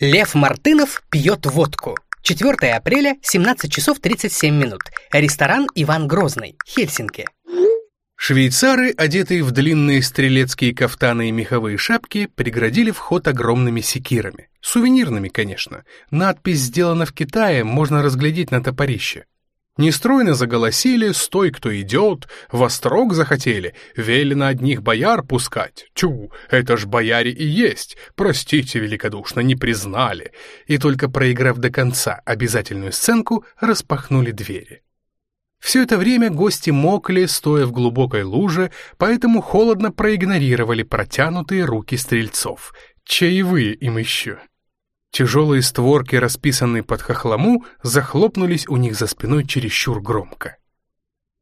Лев Мартынов пьет водку. 4 апреля, 17 часов 37 минут. Ресторан «Иван Грозный», Хельсинки. Швейцары, одетые в длинные стрелецкие кафтаны и меховые шапки, преградили вход огромными секирами. Сувенирными, конечно. Надпись «Сделана в Китае» можно разглядеть на топорище. Нестройно заголосили, стой, кто идет, во строк захотели, велено одних бояр пускать. Тю, это ж бояре и есть, простите великодушно, не признали. И только проиграв до конца обязательную сценку, распахнули двери. Все это время гости мокли, стоя в глубокой луже, поэтому холодно проигнорировали протянутые руки стрельцов. Чаевые им еще. Тяжелые створки, расписанные под хохлому, захлопнулись у них за спиной чересчур громко.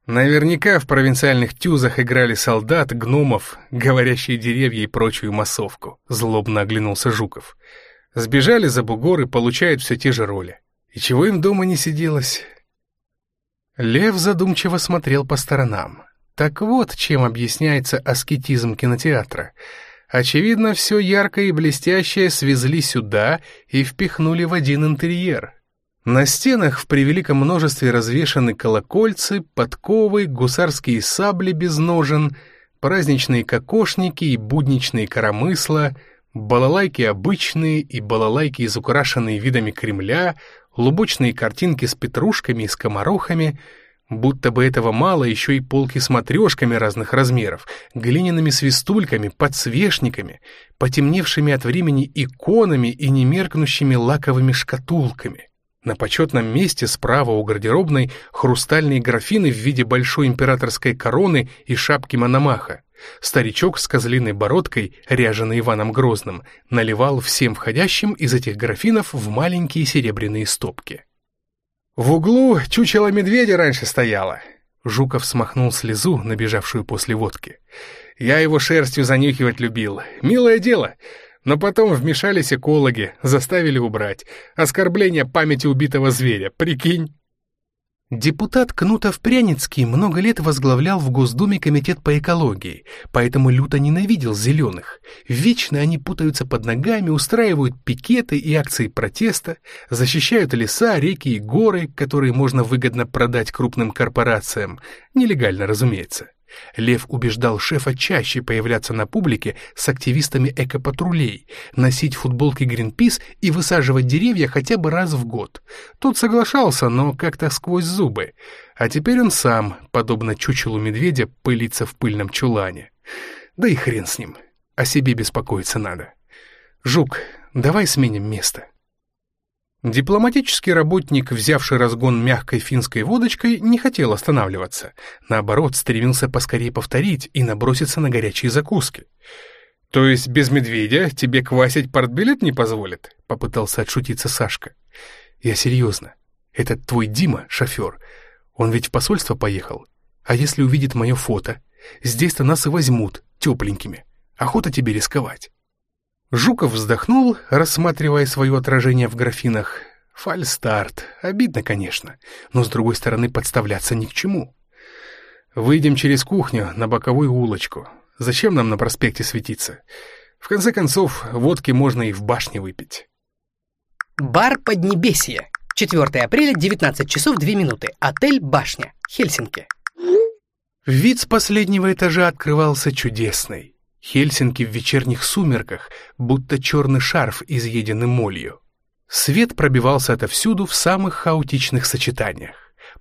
Наверняка в провинциальных тюзах играли солдат, гномов, говорящие деревья и прочую массовку, злобно оглянулся Жуков. Сбежали за бугор и получают все те же роли. И чего им дома не сиделось? Лев задумчиво смотрел по сторонам. Так вот, чем объясняется аскетизм кинотеатра — Очевидно, все яркое и блестящее свезли сюда и впихнули в один интерьер. На стенах в превеликом множестве развешаны колокольцы, подковы, гусарские сабли без ножен, праздничные кокошники и будничные коромысла, балалайки обычные и балалайки, изукрашенные видами Кремля, лубочные картинки с петрушками и скоморохами — Будто бы этого мало, еще и полки с матрешками разных размеров, глиняными свистульками, подсвечниками, потемневшими от времени иконами и немеркнущими лаковыми шкатулками. На почетном месте справа у гардеробной хрустальные графины в виде большой императорской короны и шапки Мономаха. Старичок с козлиной бородкой, ряженый Иваном Грозным, наливал всем входящим из этих графинов в маленькие серебряные стопки. В углу чучело медведя раньше стояло. Жуков смахнул слезу, набежавшую после водки. Я его шерстью занюхивать любил. Милое дело. Но потом вмешались экологи, заставили убрать. Оскорбление памяти убитого зверя, прикинь. Депутат Кнутов-Пряницкий много лет возглавлял в Госдуме комитет по экологии, поэтому люто ненавидел зеленых. Вечно они путаются под ногами, устраивают пикеты и акции протеста, защищают леса, реки и горы, которые можно выгодно продать крупным корпорациям, нелегально, разумеется. Лев убеждал шефа чаще появляться на публике с активистами экопатрулей, носить футболки Гринпис и высаживать деревья хотя бы раз в год. Тот соглашался, но как-то сквозь зубы. А теперь он сам, подобно чучелу медведя, пылится в пыльном чулане. Да и хрен с ним. О себе беспокоиться надо. Жук, давай сменим место. Дипломатический работник, взявший разгон мягкой финской водочкой, не хотел останавливаться. Наоборот, стремился поскорее повторить и наброситься на горячие закуски. «То есть без медведя тебе квасить портбилет не позволит?» — попытался отшутиться Сашка. «Я серьезно. Этот твой Дима, шофер, он ведь в посольство поехал. А если увидит мое фото? Здесь-то нас и возьмут, тепленькими. Охота тебе рисковать». Жуков вздохнул, рассматривая свое отражение в графинах. Фальстарт. Обидно, конечно, но с другой стороны подставляться ни к чему. Выйдем через кухню на боковую улочку. Зачем нам на проспекте светиться? В конце концов, водки можно и в башне выпить. Бар Поднебесье. 4 апреля, 19 часов 2 минуты. Отель «Башня», Хельсинки. Вид с последнего этажа открывался чудесный. Хельсинки в вечерних сумерках, будто черный шарф, изъеденный молью. Свет пробивался отовсюду в самых хаотичных сочетаниях.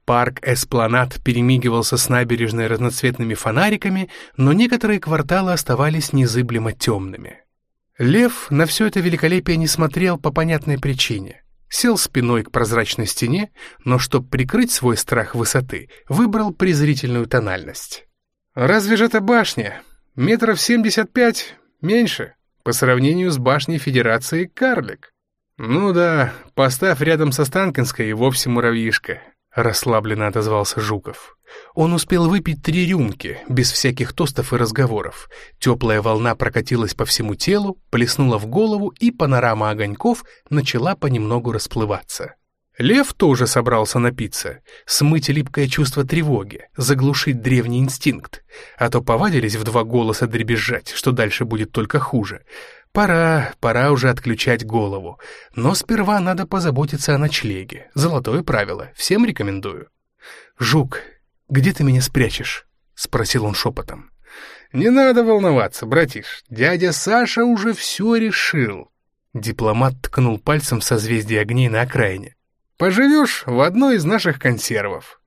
Парк Эспланад перемигивался с набережной разноцветными фонариками, но некоторые кварталы оставались незыблемо темными. Лев на все это великолепие не смотрел по понятной причине. Сел спиной к прозрачной стене, но чтобы прикрыть свой страх высоты, выбрал презрительную тональность. «Разве же это башня? Метров семьдесят пять, меньше, по сравнению с башней Федерации карлик. Ну да, поставь рядом со Станкинской и вовсе муравьишка, расслабленно отозвался Жуков. Он успел выпить три рюмки, без всяких тостов и разговоров. Теплая волна прокатилась по всему телу, плеснула в голову, и панорама огоньков начала понемногу расплываться. Лев тоже собрался напиться, смыть липкое чувство тревоги, заглушить древний инстинкт, а то повадились в два голоса дребезжать, что дальше будет только хуже. Пора, пора уже отключать голову, но сперва надо позаботиться о ночлеге. Золотое правило, всем рекомендую. «Жук, где ты меня спрячешь?» — спросил он шепотом. «Не надо волноваться, братиш, дядя Саша уже все решил». Дипломат ткнул пальцем в созвездие огней на окраине. Поживешь в одной из наших консервов».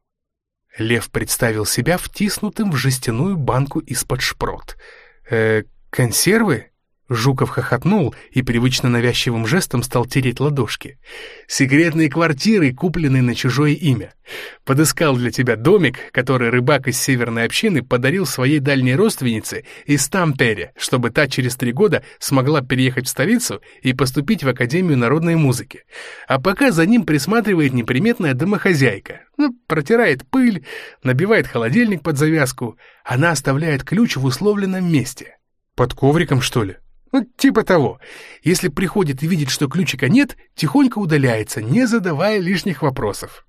Лев представил себя втиснутым в жестяную банку из-под шпрот. «Э, консервы?» Жуков хохотнул и привычно навязчивым жестом стал тереть ладошки. «Секретные квартиры, купленные на чужое имя. Подыскал для тебя домик, который рыбак из северной общины подарил своей дальней родственнице из Тампере, чтобы та через три года смогла переехать в столицу и поступить в Академию народной музыки. А пока за ним присматривает неприметная домохозяйка. Ну, протирает пыль, набивает холодильник под завязку. Она оставляет ключ в условленном месте». «Под ковриком, что ли?» Ну, типа того. Если приходит и видит, что ключика нет, тихонько удаляется, не задавая лишних вопросов.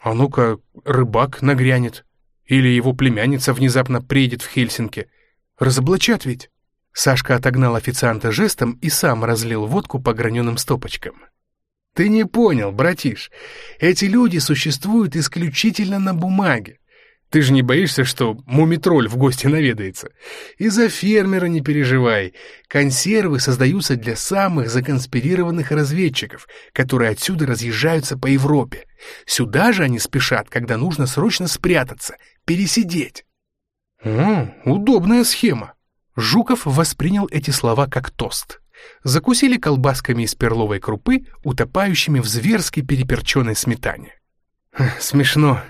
А ну-ка, рыбак нагрянет. Или его племянница внезапно приедет в Хельсинки. Разоблачат ведь. Сашка отогнал официанта жестом и сам разлил водку по граненым стопочкам. «Ты не понял, братиш. Эти люди существуют исключительно на бумаге. Ты же не боишься, что мумитроль в гости наведается? И за фермера не переживай. Консервы создаются для самых законспирированных разведчиков, которые отсюда разъезжаются по Европе. Сюда же они спешат, когда нужно срочно спрятаться, пересидеть. О, удобная схема. Жуков воспринял эти слова как тост. Закусили колбасками из перловой крупы, утопающими в зверски переперченной сметане. Смешно.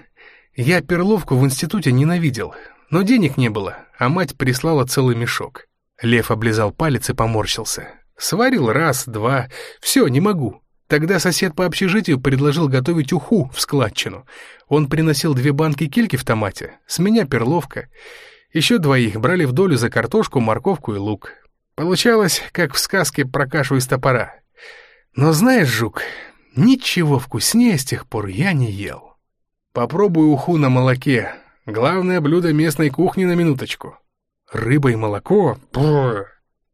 Я перловку в институте ненавидел, но денег не было, а мать прислала целый мешок. Лев облизал палец и поморщился. Сварил раз, два, все, не могу. Тогда сосед по общежитию предложил готовить уху в складчину. Он приносил две банки кильки в томате, с меня перловка. Еще двоих брали в долю за картошку, морковку и лук. Получалось, как в сказке про кашу из топора. Но знаешь, жук, ничего вкуснее с тех пор я не ел. Попробуй уху на молоке. Главное блюдо местной кухни на минуточку. Рыба и молоко? Бррр.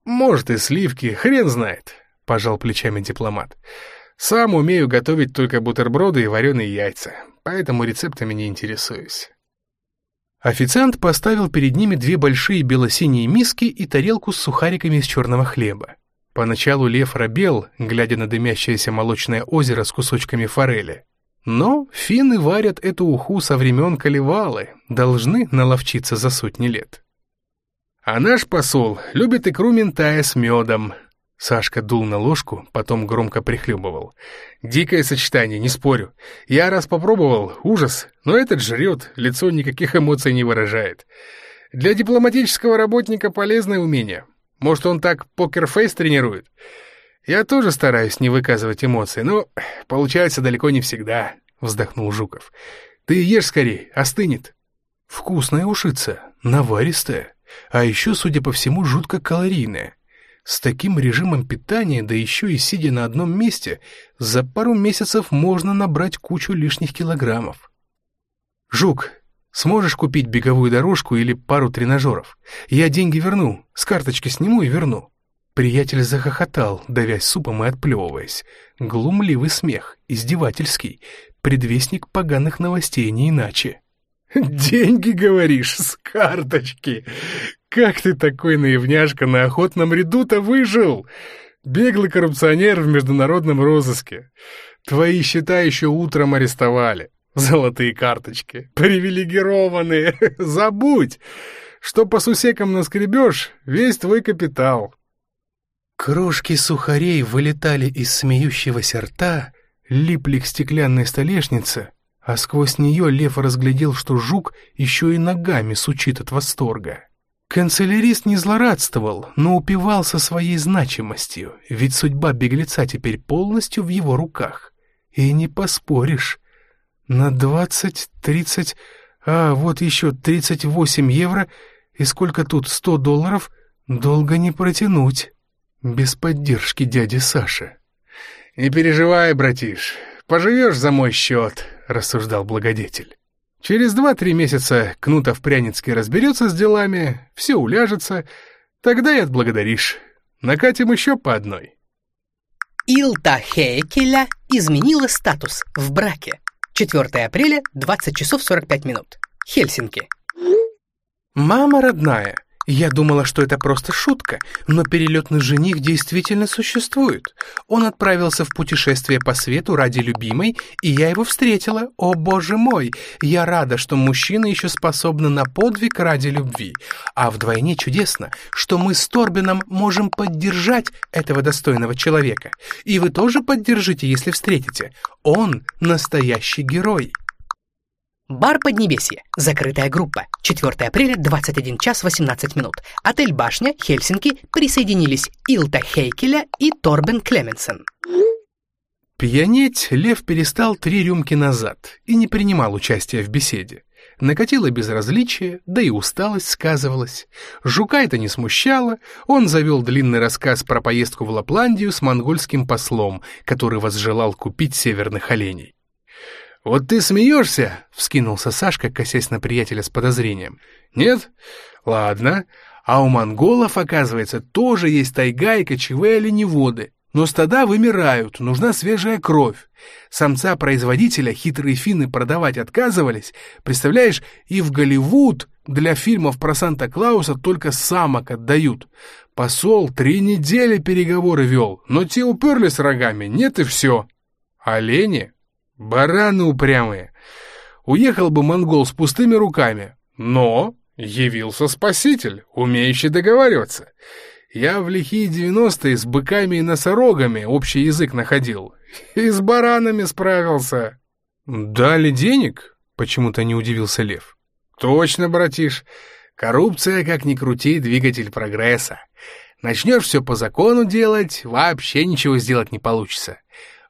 Может и сливки, хрен знает, пожал плечами дипломат. Сам умею готовить только бутерброды и вареные яйца, поэтому рецептами не интересуюсь. Официант поставил перед ними две большие бело-синие миски и тарелку с сухариками из черного хлеба. Поначалу лев робел, глядя на дымящееся молочное озеро с кусочками форели. Но финны варят эту уху со времен Калевалы, должны наловчиться за сотни лет. А наш посол любит икру ментая с медом. Сашка дул на ложку, потом громко прихлебывал. Дикое сочетание, не спорю. Я раз попробовал, ужас, но этот жрет, лицо никаких эмоций не выражает. Для дипломатического работника полезное умение. Может, он так покерфейс тренирует? «Я тоже стараюсь не выказывать эмоций, но получается далеко не всегда», — вздохнул Жуков. «Ты ешь скорей, остынет». «Вкусная ушица, наваристая, а еще, судя по всему, жутко калорийная. С таким режимом питания, да еще и сидя на одном месте, за пару месяцев можно набрать кучу лишних килограммов». «Жук, сможешь купить беговую дорожку или пару тренажеров? Я деньги верну, с карточки сниму и верну». Приятель захохотал, давясь супом и отплевываясь. Глумливый смех, издевательский, предвестник поганых новостей не иначе. «Деньги, говоришь, с карточки? Как ты такой наивняшка на охотном ряду-то выжил? Беглый коррупционер в международном розыске. Твои счета еще утром арестовали. Золотые карточки, привилегированные, забудь! Что по сусекам наскребешь, весь твой капитал, Крошки сухарей вылетали из смеющегося рта, липли к стеклянной столешнице, а сквозь нее Лев разглядел, что жук еще и ногами сучит от восторга. Канцелярист не злорадствовал, но упивался своей значимостью, ведь судьба беглеца теперь полностью в его руках. И не поспоришь. На двадцать, тридцать, а вот еще тридцать восемь евро, и сколько тут, сто долларов, долго не протянуть. Без поддержки дяди Саши. «Не переживай, братиш, поживешь за мой счет», — рассуждал благодетель. «Через два-три месяца Кнутов Пряницкий разберется с делами, все уляжется, тогда и отблагодаришь. Накатим еще по одной». Илта Хейкеля изменила статус в браке. 4 апреля, 20 часов 45 минут. Хельсинки. «Мама родная, я думала, что это просто шутка, но перелетный жених действительно существует. Он отправился в путешествие по свету ради любимой, и я его встретила. О, боже мой! Я рада, что мужчина еще способны на подвиг ради любви. А вдвойне чудесно, что мы с Торбином можем поддержать этого достойного человека. И вы тоже поддержите, если встретите. Он настоящий герой. Бар Поднебесье. Закрытая группа. 4 апреля, 21 час 18 минут. Отель Башня, Хельсинки. Присоединились Илта Хейкеля и Торбен Клеменсен. Пьянеть Лев перестал три рюмки назад и не принимал участия в беседе. Накатило безразличие, да и усталость сказывалась. Жука это не смущало, он завел длинный рассказ про поездку в Лапландию с монгольским послом, который возжелал купить северных оленей. «Вот ты смеешься?» — вскинулся Сашка, косясь на приятеля с подозрением. «Нет? Ладно. А у монголов, оказывается, тоже есть тайга и кочевые оленеводы. Но стада вымирают, нужна свежая кровь. Самца-производителя хитрые финны продавать отказывались. Представляешь, и в Голливуд для фильмов про Санта-Клауса только самок отдают. Посол три недели переговоры вел, но те уперлись рогами, нет и все. Олени Бараны упрямые. Уехал бы монгол с пустыми руками, но явился спаситель, умеющий договариваться. Я в лихие девяностые с быками и носорогами общий язык находил. И с баранами справился. Дали денег? Почему-то не удивился Лев. Точно, братиш. Коррупция, как ни крути, двигатель прогресса. Начнешь все по закону делать, вообще ничего сделать не получится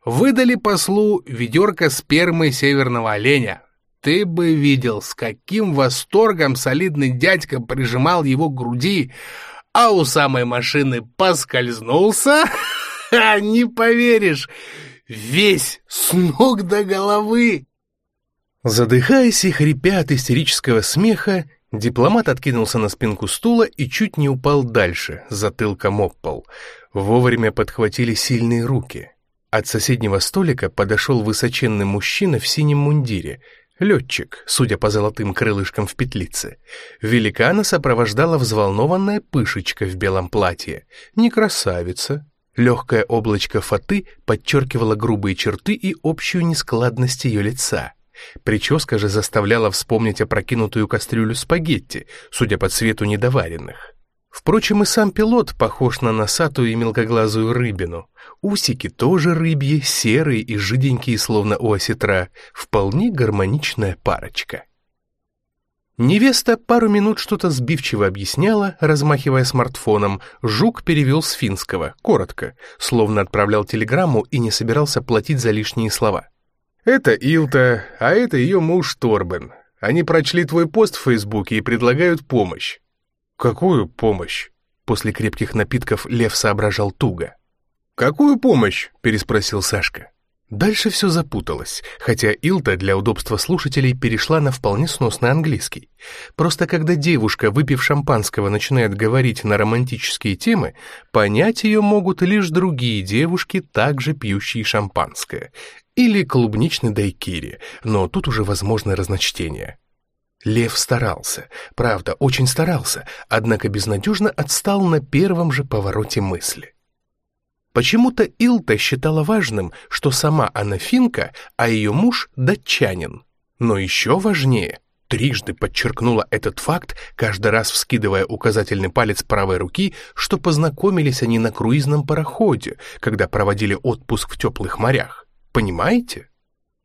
выдали послу ведерко спермы северного оленя. Ты бы видел, с каким восторгом солидный дядька прижимал его к груди, а у самой машины поскользнулся. Ха, не поверишь, весь с ног до головы. Задыхаясь и хрипя от истерического смеха, дипломат откинулся на спинку стула и чуть не упал дальше, затылком об пол. Вовремя подхватили сильные руки. От соседнего столика подошел высоченный мужчина в синем мундире, летчик, судя по золотым крылышкам в петлице. Великана сопровождала взволнованная пышечка в белом платье. Не красавица. Легкое облачко фаты подчеркивало грубые черты и общую нескладность ее лица. Прическа же заставляла вспомнить опрокинутую кастрюлю спагетти, судя по цвету недоваренных. Впрочем, и сам пилот похож на носатую и мелкоглазую рыбину. Усики тоже рыбьи, серые и жиденькие, словно у осетра. Вполне гармоничная парочка. Невеста пару минут что-то сбивчиво объясняла, размахивая смартфоном. Жук перевел с финского, коротко, словно отправлял телеграмму и не собирался платить за лишние слова. «Это Илта, а это ее муж Торбен. Они прочли твой пост в Фейсбуке и предлагают помощь». «Какую помощь?» После крепких напитков Лев соображал туго. «Какую помощь?» — переспросил Сашка. Дальше все запуталось, хотя Илта для удобства слушателей перешла на вполне сносный английский. Просто когда девушка, выпив шампанского, начинает говорить на романтические темы, понять ее могут лишь другие девушки, также пьющие шампанское. Или клубничный дайкири, но тут уже возможно разночтение. Лев старался, правда, очень старался, однако безнадежно отстал на первом же повороте мысли. Почему-то Илта считала важным, что сама она финка, а ее муж — датчанин. Но еще важнее, трижды подчеркнула этот факт, каждый раз вскидывая указательный палец правой руки, что познакомились они на круизном пароходе, когда проводили отпуск в теплых морях. Понимаете?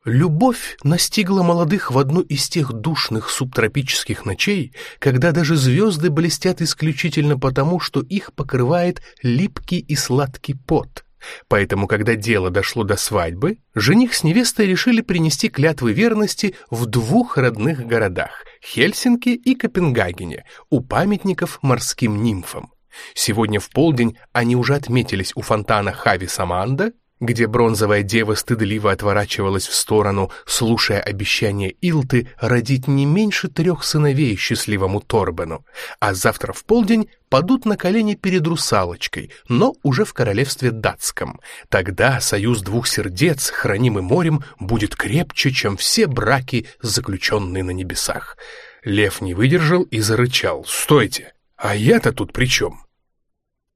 Любовь настигла молодых в одну из тех душных субтропических ночей, когда даже звезды блестят исключительно потому, что их покрывает липкий и сладкий пот. Поэтому, когда дело дошло до свадьбы, жених с невестой решили принести клятвы верности в двух родных городах — Хельсинки и Копенгагене, у памятников морским нимфам. Сегодня в полдень они уже отметились у фонтана Хави Саманда где бронзовая дева стыдливо отворачивалась в сторону, слушая обещание Илты родить не меньше трех сыновей счастливому Торбену, а завтра в полдень падут на колени перед русалочкой, но уже в королевстве датском. Тогда союз двух сердец, хранимый морем, будет крепче, чем все браки, заключенные на небесах. Лев не выдержал и зарычал. «Стойте! А я-то тут при чем?»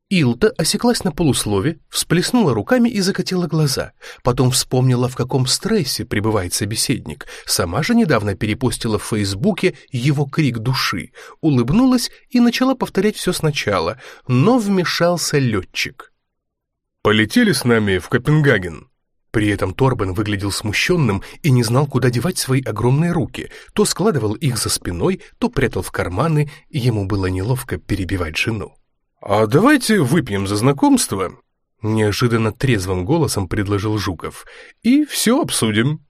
Илта осеклась на полуслове, всплеснула руками и закатила глаза. Потом вспомнила, в каком стрессе пребывает собеседник. Сама же недавно перепостила в Фейсбуке его крик души, улыбнулась и начала повторять все сначала, но вмешался летчик. «Полетели с нами в Копенгаген?» При этом Торбен выглядел смущенным и не знал, куда девать свои огромные руки. То складывал их за спиной, то прятал в карманы, ему было неловко перебивать жену. «А давайте выпьем за знакомство», — неожиданно трезвым голосом предложил Жуков, «и все обсудим».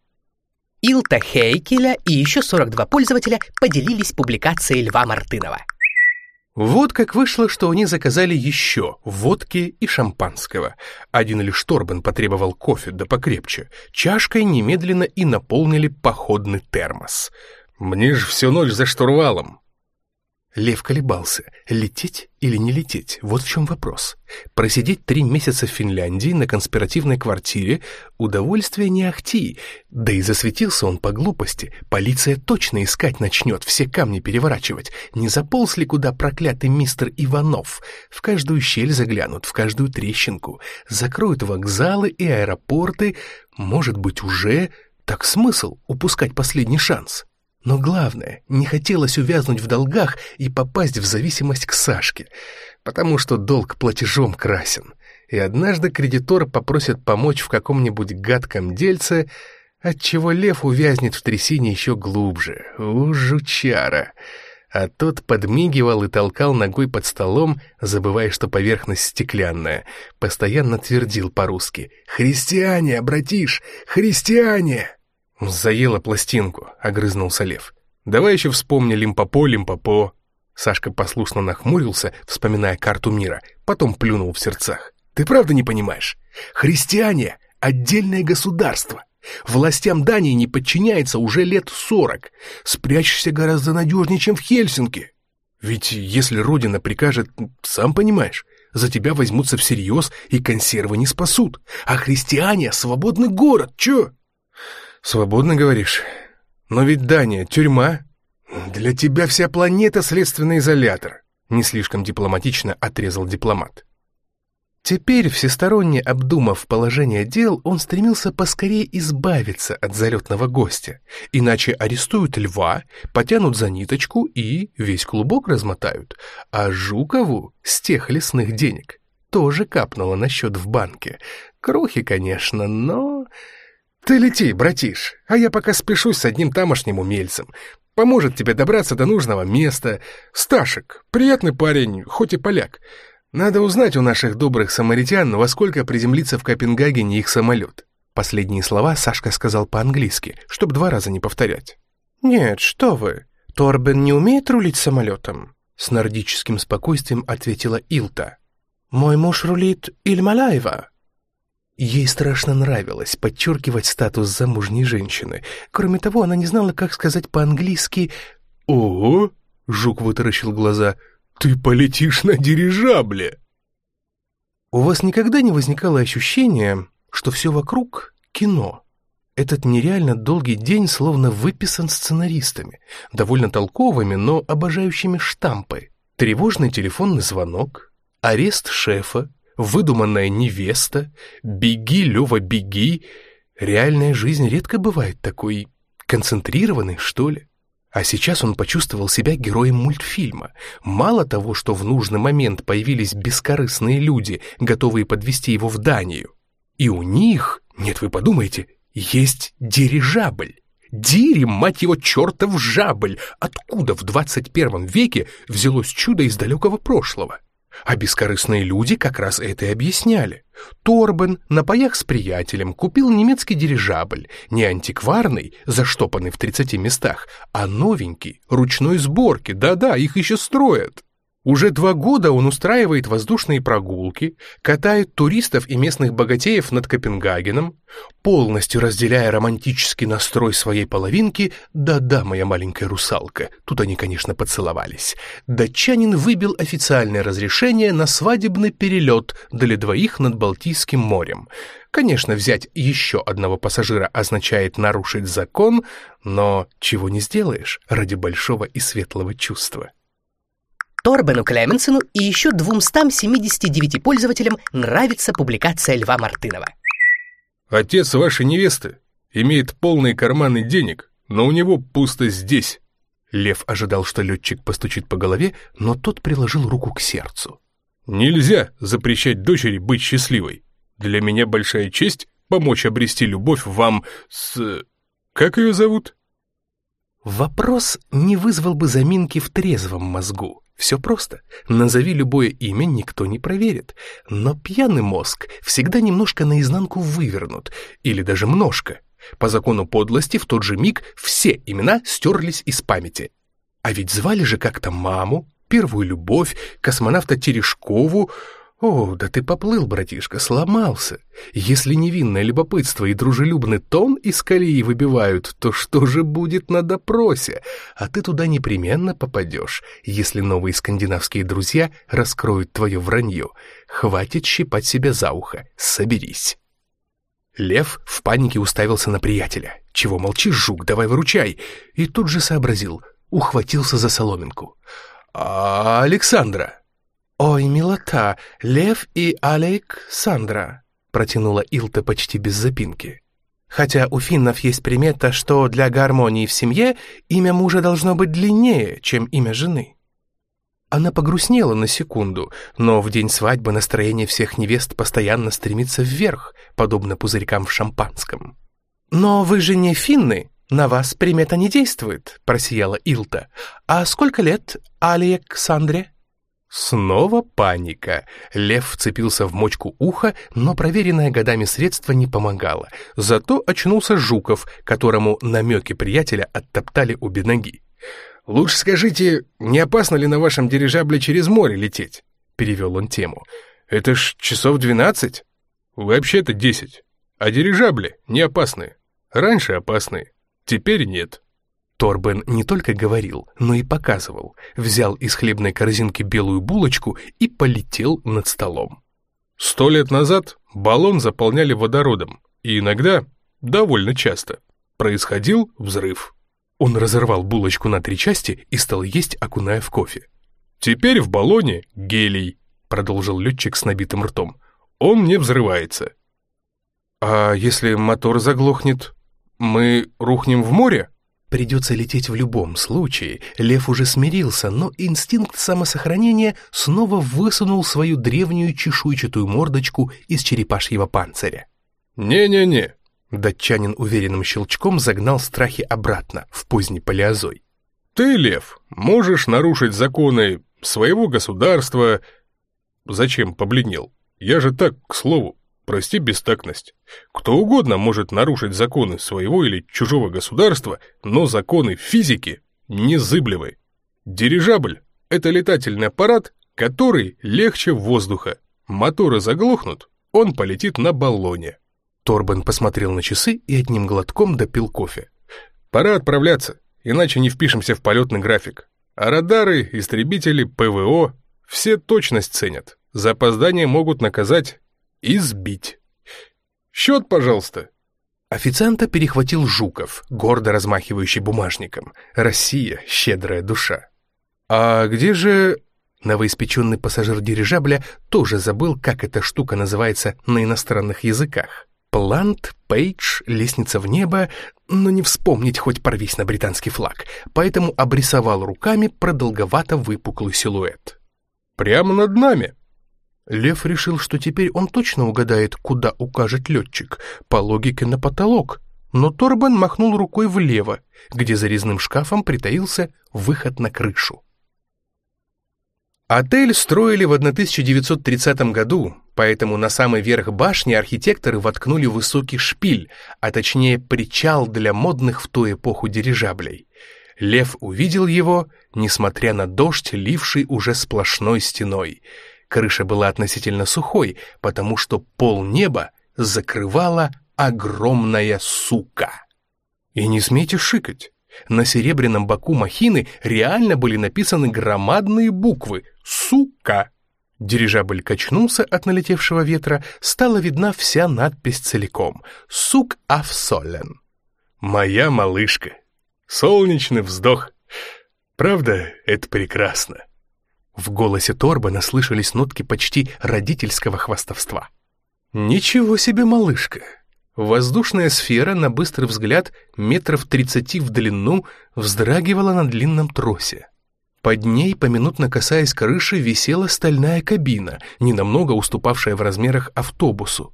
Илта Хейкеля и еще 42 пользователя поделились публикацией Льва Мартынова. Вот как вышло, что они заказали еще водки и шампанского. Один лишь Торбен потребовал кофе, да покрепче. Чашкой немедленно и наполнили походный термос. «Мне ж всю ночь за штурвалом», Лев колебался, лететь или не лететь, вот в чем вопрос. Просидеть три месяца в Финляндии на конспиративной квартире — удовольствие не ахти, да и засветился он по глупости, полиция точно искать начнет, все камни переворачивать, не заполз ли куда проклятый мистер Иванов, в каждую щель заглянут, в каждую трещинку, закроют вокзалы и аэропорты, может быть уже... Так смысл упускать последний шанс? Но главное, не хотелось увязнуть в долгах и попасть в зависимость к Сашке, потому что долг платежом красен, и однажды кредитор попросит помочь в каком-нибудь гадком дельце, отчего лев увязнет в трясине еще глубже. У, жучара! А тот подмигивал и толкал ногой под столом, забывая, что поверхность стеклянная. Постоянно твердил по-русски «Христиане, братиш, христиане!» «Заела пластинку», — огрызнулся Лев. «Давай еще вспомни Лимпопо, Лимпопо». Сашка послушно нахмурился, вспоминая карту мира, потом плюнул в сердцах. «Ты правда не понимаешь? Христиане — отдельное государство. Властям Дании не подчиняется уже лет сорок. Спрячешься гораздо надежнее, чем в Хельсинки. Ведь если Родина прикажет, сам понимаешь, за тебя возьмутся всерьез и консервы не спасут. А христиане — свободный город, чё?» «Свободно говоришь? Но ведь Дания — тюрьма. Для тебя вся планета — следственный изолятор», — не слишком дипломатично отрезал дипломат. Теперь, всесторонне обдумав положение дел, он стремился поскорее избавиться от залетного гостя, иначе арестуют льва, потянут за ниточку и весь клубок размотают, а Жукову с тех лесных денег тоже капнуло на счет в банке. Крохи, конечно, но «Ты лети, братиш, а я пока спешусь с одним тамошним умельцем. Поможет тебе добраться до нужного места. Сташек, приятный парень, хоть и поляк. Надо узнать у наших добрых самаритян, во сколько приземлится в Копенгагене их самолет». Последние слова Сашка сказал по-английски, чтобы два раза не повторять. «Нет, что вы, Торбен не умеет рулить самолетом?» С нордическим спокойствием ответила Илта. «Мой муж рулит Ильмалаева». Ей страшно нравилось подчеркивать статус замужней женщины. Кроме того, она не знала, как сказать по-английски «Ого!» — Жук вытаращил глаза. «Ты полетишь на дирижабле!» У вас никогда не возникало ощущения, что все вокруг — кино? Этот нереально долгий день словно выписан сценаристами, довольно толковыми, но обожающими штампы. Тревожный телефонный звонок, арест шефа, выдуманная невеста, беги, Лева, беги. Реальная жизнь редко бывает такой концентрированной, что ли. А сейчас он почувствовал себя героем мультфильма. Мало того, что в нужный момент появились бескорыстные люди, готовые подвести его в Данию. И у них, нет, вы подумайте, есть дирижабль. Дири, мать его, чертов жабль! Откуда в 21 веке взялось чудо из далекого прошлого? А бескорыстные люди как раз это и объясняли. Торбен на паях с приятелем купил немецкий дирижабль, не антикварный, заштопанный в 30 местах, а новенький, ручной сборки, да-да, их еще строят. Уже два года он устраивает воздушные прогулки, катает туристов и местных богатеев над Копенгагеном, полностью разделяя романтический настрой своей половинки «Да-да, моя маленькая русалка». Тут они, конечно, поцеловались. Датчанин выбил официальное разрешение на свадебный перелет для двоих над Балтийским морем. Конечно, взять еще одного пассажира означает нарушить закон, но чего не сделаешь ради большого и светлого чувства. Торбену Клеменсону и еще 279 пользователям нравится публикация Льва Мартынова. Отец вашей невесты имеет полные карманы денег, но у него пусто здесь. Лев ожидал, что летчик постучит по голове, но тот приложил руку к сердцу. Нельзя запрещать дочери быть счастливой. Для меня большая честь помочь обрести любовь вам с... Как ее зовут? Вопрос не вызвал бы заминки в трезвом мозгу. Все просто. Назови любое имя, никто не проверит. Но пьяный мозг всегда немножко наизнанку вывернут, или даже множко. По закону подлости в тот же миг все имена стерлись из памяти. А ведь звали же как-то маму, первую любовь, космонавта Терешкову, «О, да ты поплыл, братишка, сломался. Если невинное любопытство и дружелюбный тон из колеи выбивают, то что же будет на допросе? А ты туда непременно попадешь, если новые скандинавские друзья раскроют твое вранье. Хватит щипать себя за ухо, соберись». Лев в панике уставился на приятеля. «Чего молчишь, жук, давай выручай!» И тут же сообразил, ухватился за соломинку. «А Александра?» «Ой, милота, Лев и Александра», — протянула Илта почти без запинки. «Хотя у финнов есть примета, что для гармонии в семье имя мужа должно быть длиннее, чем имя жены». Она погрустнела на секунду, но в день свадьбы настроение всех невест постоянно стремится вверх, подобно пузырькам в шампанском. «Но вы же не финны, на вас примета не действует», — просияла Илта. «А сколько лет Александре?» Снова паника. Лев вцепился в мочку уха, но проверенное годами средство не помогало. Зато очнулся Жуков, которому намеки приятеля оттоптали обе ноги. «Лучше скажите, не опасно ли на вашем дирижабле через море лететь?» Перевел он тему. «Это ж часов двенадцать?» «Вообще-то десять. А дирижабли не опасные. Раньше опасные, теперь нет». Торбен не только говорил, но и показывал. Взял из хлебной корзинки белую булочку и полетел над столом. Сто лет назад баллон заполняли водородом, и иногда, довольно часто, происходил взрыв. Он разорвал булочку на три части и стал есть, окуная в кофе. «Теперь в баллоне гелий», — продолжил летчик с набитым ртом. «Он не взрывается». «А если мотор заглохнет, мы рухнем в море?» Придется лететь в любом случае. Лев уже смирился, но инстинкт самосохранения снова высунул свою древнюю чешуйчатую мордочку из черепашьего панциря. «Не-не-не!» Датчанин уверенным щелчком загнал страхи обратно, в поздний палеозой. «Ты, Лев, можешь нарушить законы своего государства...» «Зачем побледнел? Я же так, к слову. Прости бестактность. Кто угодно может нарушить законы своего или чужого государства, но законы физики незыблемы. Дирижабль — это летательный аппарат, который легче воздуха. Моторы заглохнут, он полетит на баллоне. Торбен посмотрел на часы и одним глотком допил кофе. Пора отправляться, иначе не впишемся в полетный график. А радары, истребители, ПВО — все точность ценят. За опоздание могут наказать избить. Счет, пожалуйста. Официанта перехватил Жуков, гордо размахивающий бумажником. Россия, щедрая душа. А где же... Новоиспеченный пассажир дирижабля тоже забыл, как эта штука называется на иностранных языках. Плант, пейдж, лестница в небо, но не вспомнить хоть порвись на британский флаг, поэтому обрисовал руками продолговато выпуклый силуэт. «Прямо над нами», Лев решил, что теперь он точно угадает, куда укажет летчик, по логике на потолок. Но Торбан махнул рукой влево, где за резным шкафом притаился выход на крышу. Отель строили в 1930 году, поэтому на самый верх башни архитекторы воткнули высокий шпиль, а точнее причал для модных в ту эпоху дирижаблей. Лев увидел его, несмотря на дождь, ливший уже сплошной стеной. Крыша была относительно сухой, потому что пол неба закрывала огромная сука. И не смейте шикать. На серебряном боку махины реально были написаны громадные буквы «Сука». Дирижабль качнулся от налетевшего ветра, стала видна вся надпись целиком «Сук Афсолен». «Моя малышка». Солнечный вздох. Правда, это прекрасно. В голосе Торбана слышались нотки почти родительского хвастовства. «Ничего себе, малышка!» Воздушная сфера, на быстрый взгляд, метров тридцати в длину, вздрагивала на длинном тросе. Под ней, поминутно касаясь крыши, висела стальная кабина, ненамного уступавшая в размерах автобусу.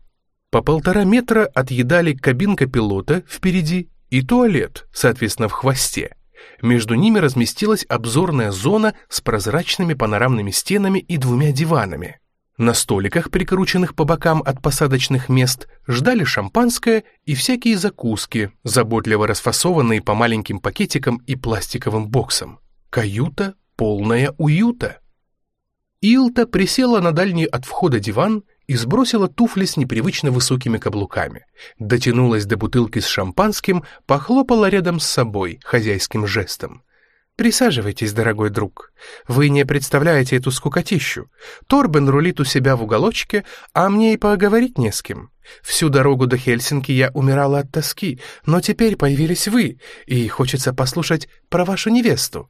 По полтора метра отъедали кабинка пилота впереди и туалет, соответственно, в хвосте. Между ними разместилась обзорная зона с прозрачными панорамными стенами и двумя диванами. На столиках, прикрученных по бокам от посадочных мест, ждали шампанское и всякие закуски, заботливо расфасованные по маленьким пакетикам и пластиковым боксам. Каюта полная уюта. Илта присела на дальний от входа диван и сбросила туфли с непривычно высокими каблуками. Дотянулась до бутылки с шампанским, похлопала рядом с собой хозяйским жестом. «Присаживайтесь, дорогой друг. Вы не представляете эту скукотищу. Торбен рулит у себя в уголочке, а мне и поговорить не с кем. Всю дорогу до Хельсинки я умирала от тоски, но теперь появились вы, и хочется послушать про вашу невесту,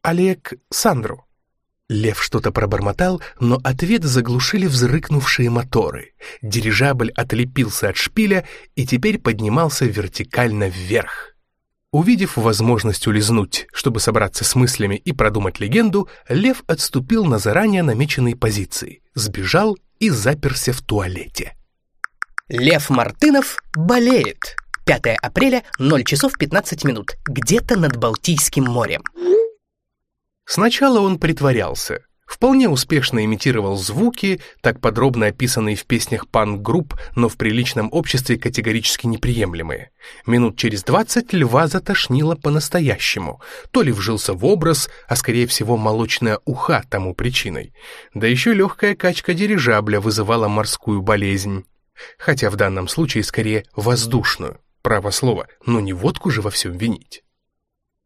Олег Сандру». Лев что-то пробормотал, но ответ заглушили взрыкнувшие моторы. Дирижабль отлепился от шпиля и теперь поднимался вертикально вверх. Увидев возможность улизнуть, чтобы собраться с мыслями и продумать легенду, Лев отступил на заранее намеченной позиции, сбежал и заперся в туалете. Лев Мартынов болеет. 5 апреля, 0 часов 15 минут, где-то над Балтийским морем. Сначала он притворялся, вполне успешно имитировал звуки, так подробно описанные в песнях панк-групп, но в приличном обществе категорически неприемлемые. Минут через двадцать льва затошнило по-настоящему. То ли вжился в образ, а скорее всего молочная уха тому причиной. Да еще легкая качка дирижабля вызывала морскую болезнь. Хотя в данном случае скорее воздушную. Право слово, но не водку же во всем винить.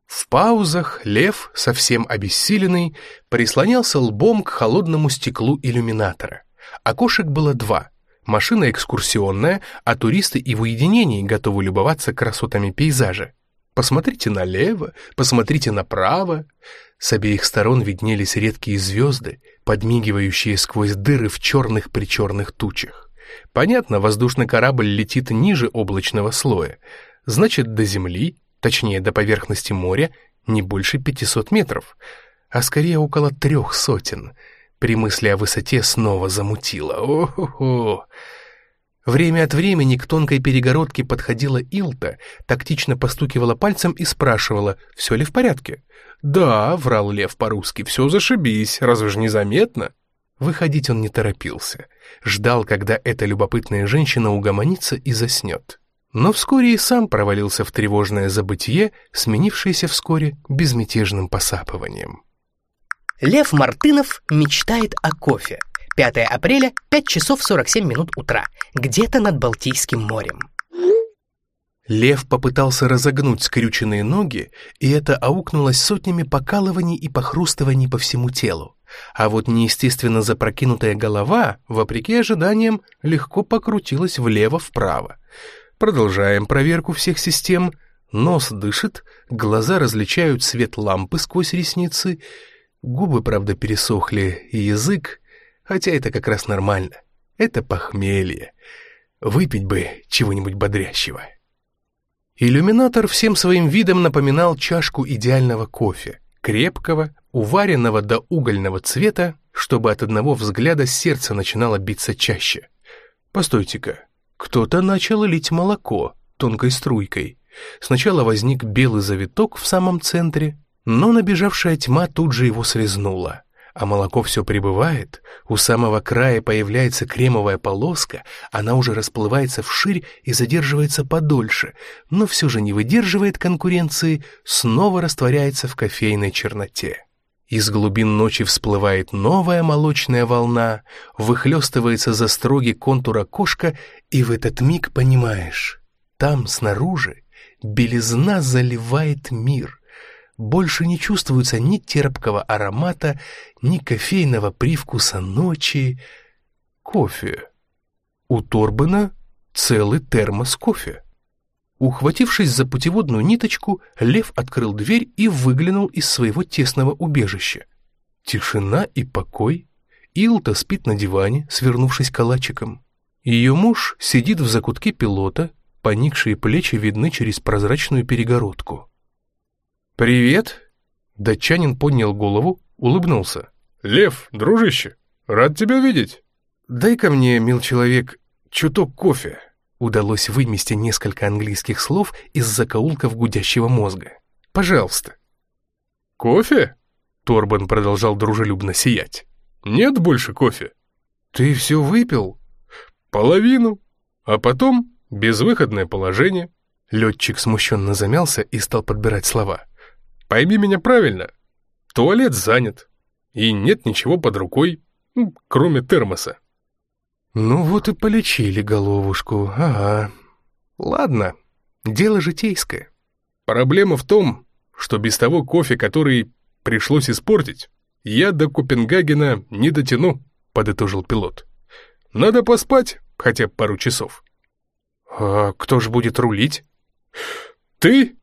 В паузах лев, совсем обессиленный, прислонялся лбом к холодному стеклу иллюминатора. Окошек было два. Машина экскурсионная, а туристы и в уединении готовы любоваться красотами пейзажа. Посмотрите налево, посмотрите направо. С обеих сторон виднелись редкие звезды, подмигивающие сквозь дыры в черных-причерных тучах. Понятно, воздушный корабль летит ниже облачного слоя. Значит, до Земли точнее до поверхности моря, не больше 500 метров, а скорее около трех сотен. При мысли о высоте снова замутило. О-хо-хо! Время от времени к тонкой перегородке подходила Илта, тактично постукивала пальцем и спрашивала, все ли в порядке. «Да», — врал Лев по-русски, — «все зашибись, разве же незаметно?» Выходить он не торопился. Ждал, когда эта любопытная женщина угомонится и заснет но вскоре и сам провалился в тревожное забытье, сменившееся вскоре безмятежным посапыванием. Лев Мартынов мечтает о кофе. 5 апреля, 5 часов 47 минут утра, где-то над Балтийским морем. Лев попытался разогнуть скрюченные ноги, и это аукнулось сотнями покалываний и похрустываний по всему телу. А вот неестественно запрокинутая голова, вопреки ожиданиям, легко покрутилась влево-вправо. Продолжаем проверку всех систем. Нос дышит, глаза различают свет лампы сквозь ресницы, губы, правда, пересохли, и язык, хотя это как раз нормально. Это похмелье. Выпить бы чего-нибудь бодрящего. Иллюминатор всем своим видом напоминал чашку идеального кофе, крепкого, уваренного до угольного цвета, чтобы от одного взгляда сердце начинало биться чаще. Постойте-ка, кто-то начал лить молоко тонкой струйкой. Сначала возник белый завиток в самом центре, но набежавшая тьма тут же его слезнула. а молоко все прибывает, у самого края появляется кремовая полоска, она уже расплывается вширь и задерживается подольше, но все же не выдерживает конкуренции, снова растворяется в кофейной черноте. Из глубин ночи всплывает новая молочная волна, выхлестывается за строгий контур окошка, и в этот миг понимаешь, там, снаружи, белизна заливает мир. Больше не чувствуется ни терпкого аромата, ни кофейного привкуса ночи. Кофе. У Торбана целый термос кофе. Ухватившись за путеводную ниточку, лев открыл дверь и выглянул из своего тесного убежища. Тишина и покой. Илта спит на диване, свернувшись калачиком. Ее муж сидит в закутке пилота, поникшие плечи видны через прозрачную перегородку. «Привет!» Датчанин поднял голову, улыбнулся. «Лев, дружище, рад тебя видеть!» «Дай-ка мне, мил человек, чуток кофе!» Удалось вымести несколько английских слов из закоулков гудящего мозга. «Пожалуйста». «Кофе?» Торбан продолжал дружелюбно сиять. «Нет больше кофе». «Ты все выпил?» «Половину. А потом безвыходное положение». Летчик смущенно замялся и стал подбирать слова. «Пойми меня правильно. Туалет занят. И нет ничего под рукой, кроме термоса». Ну вот и полечили головушку, ага. Ладно, дело житейское. Проблема в том, что без того кофе, который пришлось испортить, я до Копенгагена не дотяну, подытожил пилот. Надо поспать хотя бы пару часов. А кто же будет рулить? Ты?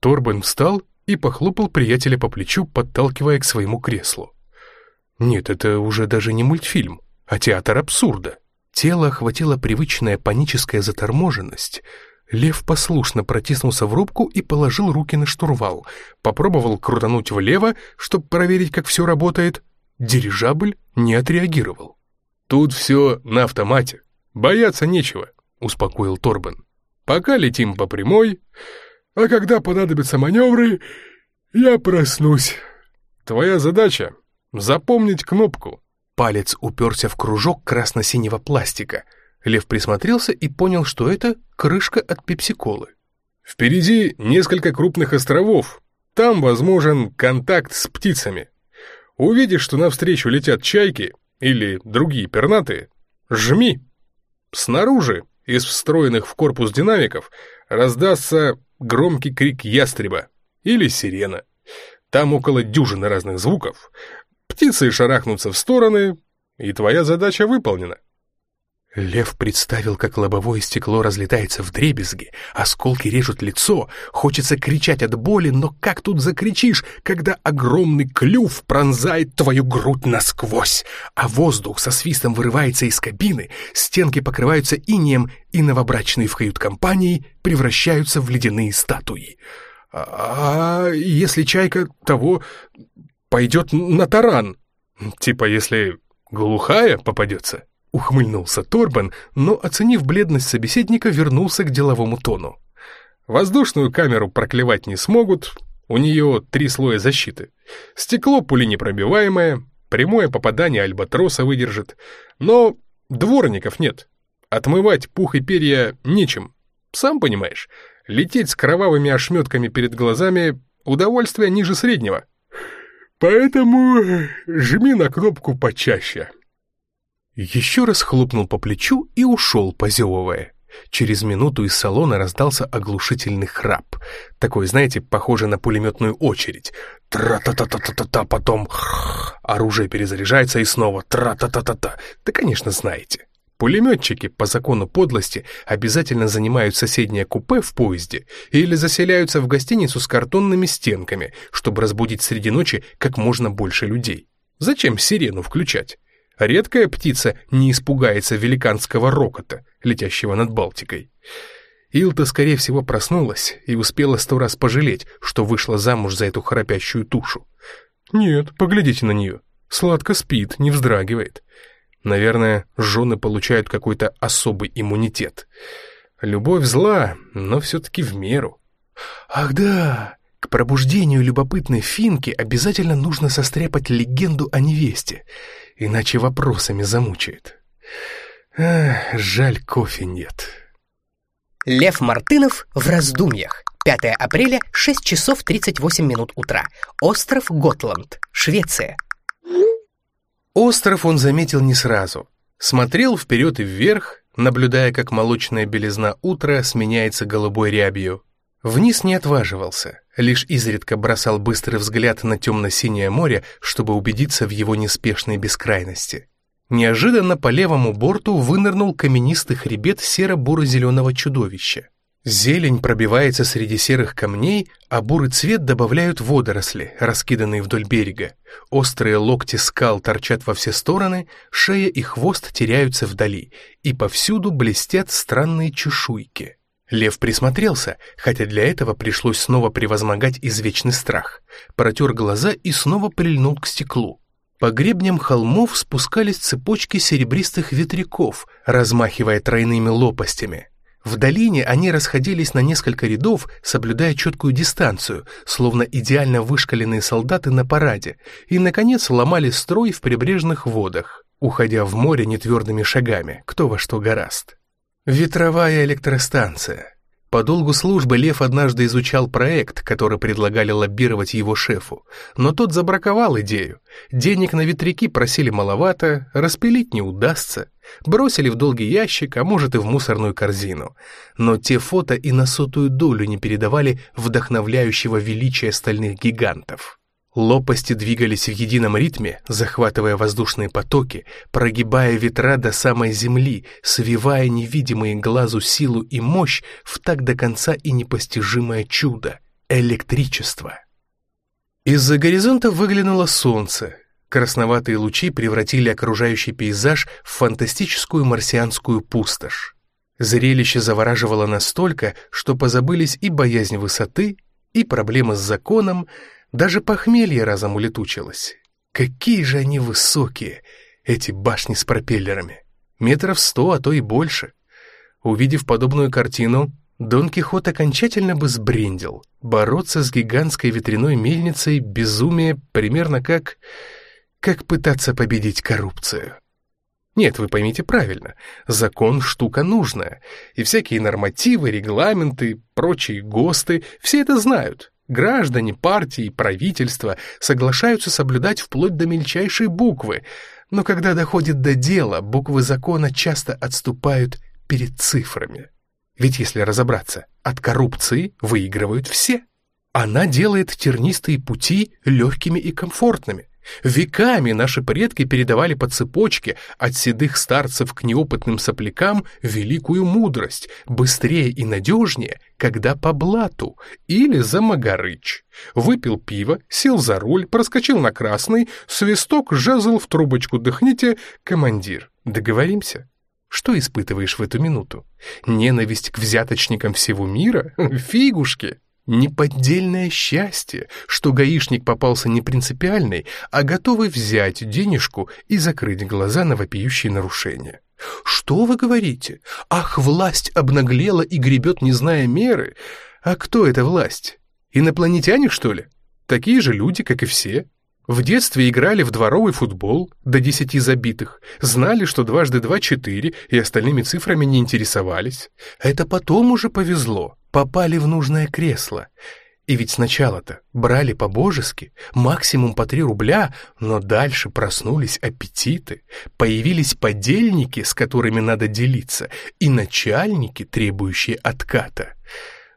Торбен встал и похлопал приятеля по плечу, подталкивая к своему креслу. Нет, это уже даже не мультфильм, а театр абсурда. Тело охватила привычная паническая заторможенность. Лев послушно протиснулся в рубку и положил руки на штурвал. Попробовал крутануть влево, чтобы проверить, как все работает. Дирижабль не отреагировал. «Тут все на автомате. Бояться нечего», — успокоил Торбен. «Пока летим по прямой, а когда понадобятся маневры, я проснусь. Твоя задача — запомнить кнопку, Палец уперся в кружок красно-синего пластика. Лев присмотрелся и понял, что это крышка от пепсиколы. «Впереди несколько крупных островов. Там возможен контакт с птицами. Увидишь, что навстречу летят чайки или другие пернатые, жми. Снаружи, из встроенных в корпус динамиков, раздастся громкий крик ястреба или сирена. Там около дюжины разных звуков. Птицы шарахнутся в стороны, и твоя задача выполнена. Лев представил, как лобовое стекло разлетается в дребезги, осколки режут лицо, хочется кричать от боли, но как тут закричишь, когда огромный клюв пронзает твою грудь насквозь, а воздух со свистом вырывается из кабины, стенки покрываются инеем, и новобрачные в кают-компании превращаются в ледяные статуи. А, -а если чайка того пойдет на таран. Типа, если глухая попадется. Ухмыльнулся Торбан, но, оценив бледность собеседника, вернулся к деловому тону. Воздушную камеру проклевать не смогут, у нее три слоя защиты. Стекло пуленепробиваемое, прямое попадание альбатроса выдержит, но дворников нет. Отмывать пух и перья нечем. Сам понимаешь, лететь с кровавыми ошметками перед глазами — удовольствие ниже среднего. Поэтому жми на кнопку почаще. Еще раз хлопнул по плечу и ушел, позевывая. Через минуту из салона раздался оглушительный храп. Такой, знаете, похоже на пулеметную очередь. Тра-та-та-та-та-та, потом оружие перезаряжается и снова тра-та-та-та-та. Да, конечно, знаете. Пулеметчики, по закону подлости, обязательно занимают соседнее купе в поезде или заселяются в гостиницу с картонными стенками, чтобы разбудить среди ночи как можно больше людей. Зачем сирену включать? Редкая птица не испугается великанского рокота, летящего над Балтикой. Илта, скорее всего, проснулась и успела сто раз пожалеть, что вышла замуж за эту храпящую тушу. Нет, поглядите на нее. Сладко спит, не вздрагивает. Наверное, жены получают какой-то особый иммунитет. Любовь зла, но все-таки в меру. Ах да, К пробуждению любопытной финки обязательно нужно состряпать легенду о невесте, иначе вопросами замучает. Ах, жаль, кофе нет. Лев Мартынов в раздумьях. 5 апреля, 6 часов 38 минут утра. Остров Готланд, Швеция. Остров он заметил не сразу. Смотрел вперед и вверх, наблюдая, как молочная белизна утра сменяется голубой рябью. Вниз не отваживался, лишь изредка бросал быстрый взгляд на темно-синее море, чтобы убедиться в его неспешной бескрайности. Неожиданно по левому борту вынырнул каменистый хребет серо-буро-зеленого чудовища. Зелень пробивается среди серых камней, а бурый цвет добавляют водоросли, раскиданные вдоль берега. Острые локти скал торчат во все стороны, шея и хвост теряются вдали, и повсюду блестят странные чешуйки. Лев присмотрелся, хотя для этого пришлось снова превозмогать извечный страх. Протер глаза и снова прильнул к стеклу. По гребням холмов спускались цепочки серебристых ветряков, размахивая тройными лопастями. В долине они расходились на несколько рядов, соблюдая четкую дистанцию, словно идеально вышкаленные солдаты на параде, и, наконец, ломали строй в прибрежных водах, уходя в море нетвердыми шагами, кто во что гораст. Ветровая электростанция. По долгу службы Лев однажды изучал проект, который предлагали лоббировать его шефу, но тот забраковал идею. Денег на ветряки просили маловато, распилить не удастся. Бросили в долгий ящик, а может и в мусорную корзину. Но те фото и на сотую долю не передавали вдохновляющего величия стальных гигантов. Лопасти двигались в едином ритме, захватывая воздушные потоки, прогибая ветра до самой земли, свивая невидимые глазу силу и мощь в так до конца и непостижимое чудо — электричество. Из-за горизонта выглянуло солнце. Красноватые лучи превратили окружающий пейзаж в фантастическую марсианскую пустошь. Зрелище завораживало настолько, что позабылись и боязнь высоты, и проблемы с законом, даже похмелье разом улетучилось. Какие же они высокие, эти башни с пропеллерами. Метров сто, а то и больше. Увидев подобную картину, Дон Кихот окончательно бы сбрендил. Бороться с гигантской ветряной мельницей — безумие примерно как... как пытаться победить коррупцию. Нет, вы поймите правильно, закон — штука нужная, и всякие нормативы, регламенты, прочие ГОСТы — все это знают. Граждане, партии, правительства соглашаются соблюдать вплоть до мельчайшей буквы, но когда доходит до дела, буквы закона часто отступают перед цифрами. Ведь если разобраться, от коррупции выигрывают все. Она делает тернистые пути легкими и комфортными. Веками наши предки передавали по цепочке от седых старцев к неопытным соплякам великую мудрость, быстрее и надежнее, когда по блату или за магарыч. Выпил пиво, сел за руль, проскочил на красный, свисток жезл в трубочку дыхните, командир. Договоримся? Что испытываешь в эту минуту? Ненависть к взяточникам всего мира? Фигушки! Неподдельное счастье, что гаишник попался не принципиальный, а готовый взять денежку и закрыть глаза на вопиющие нарушения. Что вы говорите? Ах, власть обнаглела и гребет, не зная меры. А кто эта власть? Инопланетяне, что ли? Такие же люди, как и все. В детстве играли в дворовый футбол до десяти забитых, знали, что дважды два — четыре, и остальными цифрами не интересовались. Это потом уже повезло попали в нужное кресло. И ведь сначала-то брали по-божески, максимум по три рубля, но дальше проснулись аппетиты, появились подельники, с которыми надо делиться, и начальники, требующие отката.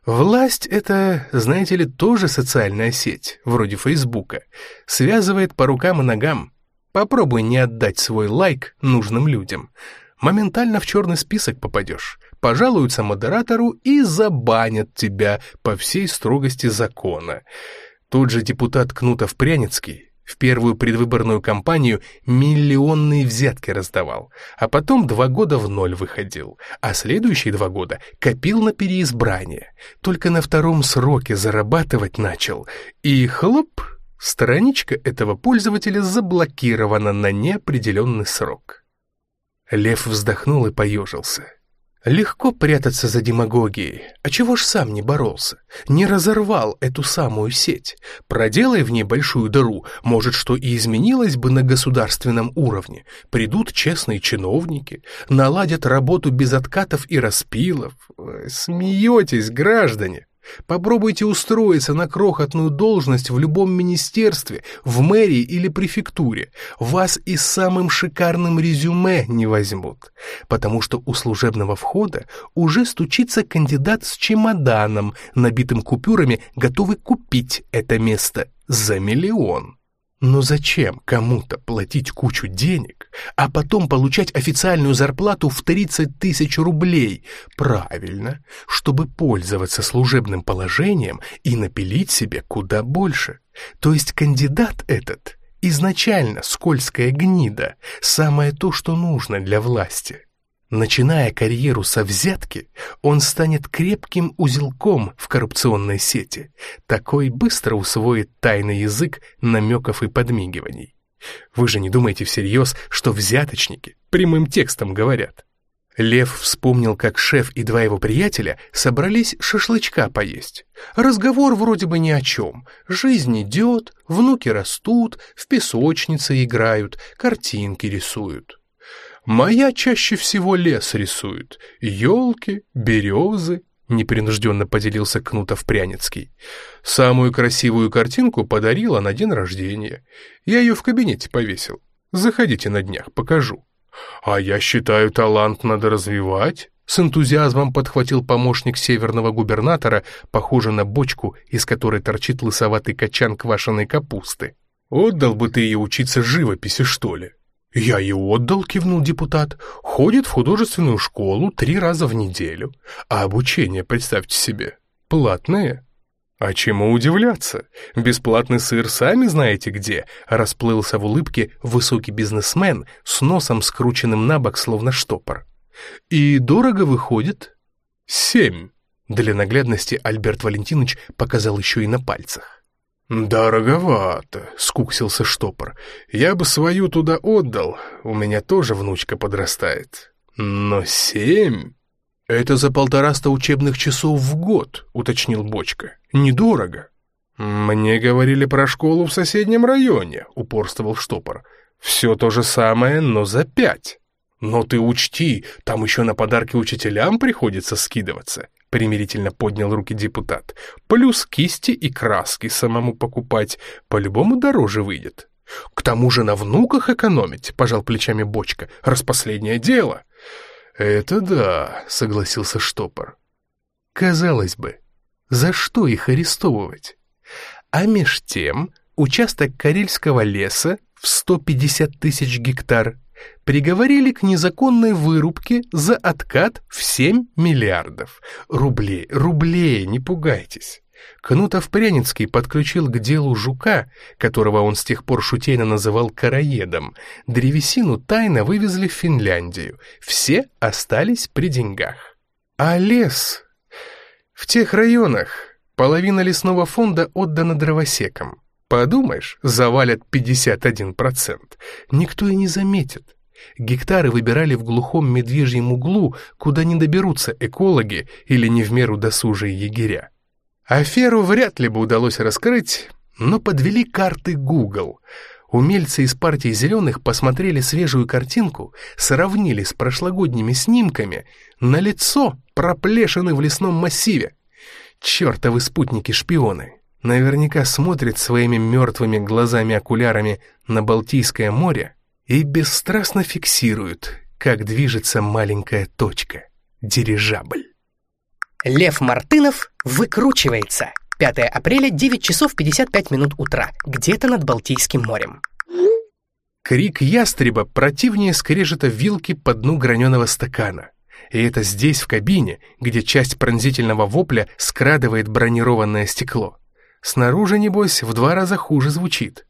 Власть — это, знаете ли, тоже социальная сеть, вроде Фейсбука, связывает по рукам и ногам. Попробуй не отдать свой лайк нужным людям. Моментально в черный список попадешь пожалуются модератору и забанят тебя по всей строгости закона. Тот же депутат Кнутов-Пряницкий в первую предвыборную кампанию миллионные взятки раздавал, а потом два года в ноль выходил, а следующие два года копил на переизбрание. Только на втором сроке зарабатывать начал, и хлоп, страничка этого пользователя заблокирована на неопределенный срок. Лев вздохнул и поежился. Легко прятаться за демагогией. А чего ж сам не боролся? Не разорвал эту самую сеть. Проделай в ней большую дыру, может, что и изменилось бы на государственном уровне. Придут честные чиновники, наладят работу без откатов и распилов. Смеетесь, граждане? Попробуйте устроиться на крохотную должность в любом министерстве, в мэрии или префектуре. Вас и самым шикарным резюме не возьмут, потому что у служебного входа уже стучится кандидат с чемоданом, набитым купюрами, готовый купить это место за миллион. Но зачем кому-то платить кучу денег, а потом получать официальную зарплату в 30 тысяч рублей? Правильно, чтобы пользоваться служебным положением и напилить себе куда больше. То есть кандидат этот изначально скользкая гнида, самое то, что нужно для власти. Начиная карьеру со взятки, он станет крепким узелком в коррупционной сети. Такой быстро усвоит тайный язык намеков и подмигиваний. Вы же не думаете всерьез, что взяточники прямым текстом говорят. Лев вспомнил, как шеф и два его приятеля собрались шашлычка поесть. Разговор вроде бы ни о чем. Жизнь идет, внуки растут, в песочнице играют, картинки рисуют. Моя чаще всего лес рисует. Елки, березы, непринужденно поделился Кнутов Пряницкий. Самую красивую картинку подарила на день рождения. Я ее в кабинете повесил. Заходите на днях, покажу. А я считаю, талант надо развивать. С энтузиазмом подхватил помощник северного губернатора, похожий на бочку, из которой торчит лысоватый качан квашеной капусты. Отдал бы ты ей учиться живописи, что ли? «Я и отдал», — кивнул депутат. «Ходит в художественную школу три раза в неделю. А обучение, представьте себе, платное». «А чему удивляться? Бесплатный сыр сами знаете где», — расплылся в улыбке высокий бизнесмен с носом скрученным на бок, словно штопор. «И дорого выходит?» «Семь». Для наглядности Альберт Валентинович показал еще и на пальцах. «Дороговато», — скуксился штопор. «Я бы свою туда отдал, у меня тоже внучка подрастает. Но семь...» «Это за полтораста учебных часов в год», — уточнил Бочка. «Недорого». «Мне говорили про школу в соседнем районе», — упорствовал штопор. «Все то же самое, но за пять». «Но ты учти, там еще на подарки учителям приходится скидываться примирительно поднял руки депутат. Плюс кисти и краски самому покупать, по-любому дороже выйдет. К тому же на внуках экономить, пожал плечами бочка, распоследнее дело. Это да, согласился штопор. Казалось бы, за что их арестовывать? А меж тем участок Карельского леса в 150 тысяч гектар приговорили к незаконной вырубке за откат в 7 миллиардов. Рублей, рублей, не пугайтесь. Кнутов Пряницкий подключил к делу жука, которого он с тех пор шутейно называл караедом. Древесину тайно вывезли в Финляндию. Все остались при деньгах. А лес? В тех районах половина лесного фонда отдана дровосекам. Подумаешь, завалят 51%. Никто и не заметит. Гектары выбирали в глухом медвежьем углу, куда не доберутся экологи или не в меру досужие егеря. Аферу вряд ли бы удалось раскрыть, но подвели карты Google. Умельцы из партии «Зеленых» посмотрели свежую картинку, сравнили с прошлогодними снимками, на лицо проплешины в лесном массиве. Чертовы спутники-шпионы! Наверняка смотрят своими мертвыми глазами-окулярами на Балтийское море и бесстрастно фиксируют, как движется маленькая точка — дирижабль. Лев Мартынов выкручивается. 5 апреля, 9 часов 55 минут утра, где-то над Балтийским морем. Крик ястреба противнее скрежета вилки по дну граненого стакана. И это здесь, в кабине, где часть пронзительного вопля скрадывает бронированное стекло. Снаружи, небось, в два раза хуже звучит.